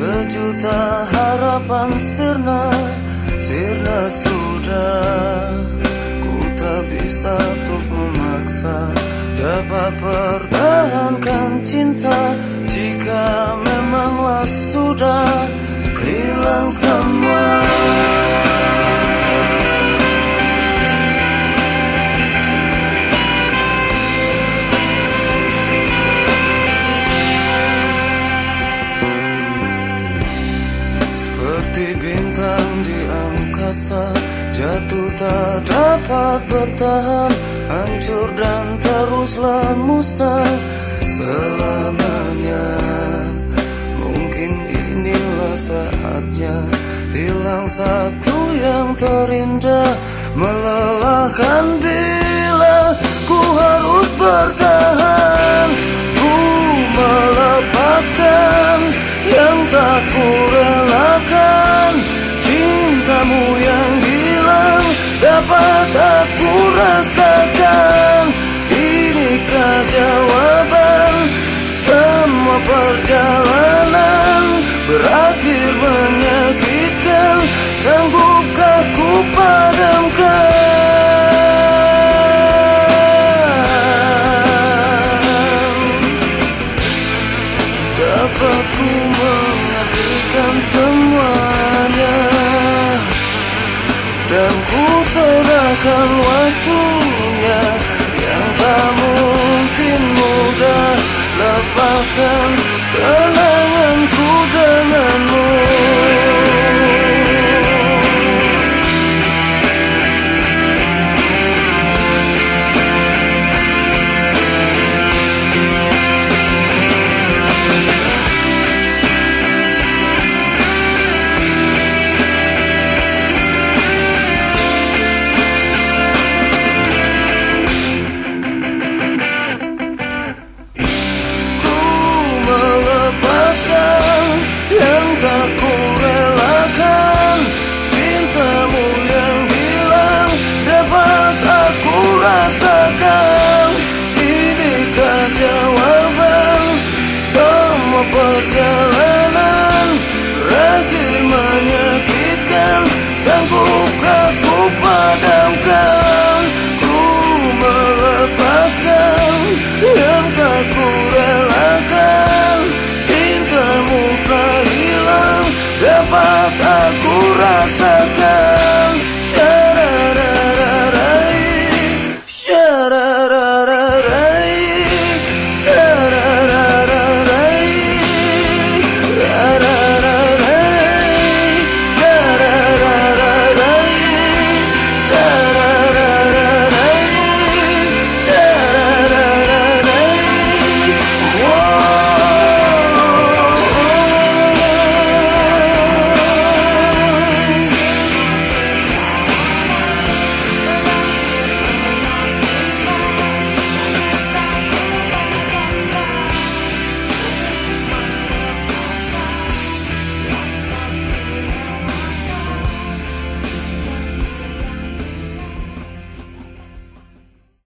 Sejuta harapan sirna Sirna sudah. Ku tak bisa untuk memaksa Dapat pertahankan cinta Jika memanglah sudah Hilang semua angkasa Jatuh tak dapat bertahan Hancur dan teruslah musnah Selamanya. Mungkin inilah saatnya Hilang satu yang terindah Melelahkan bila Ku harus bertahan. Ku melepaskan Yang tak Cintamu yang hilang Dapat aku rasakan. Inikah jawaban? Semua perjalanan Berakhir menyakitkan. Sanggupkah ku padamkan? Dapat ku mengertikan semuanya Dan ku serahkan waktunya Yang tak mungkin mudah Lepaskan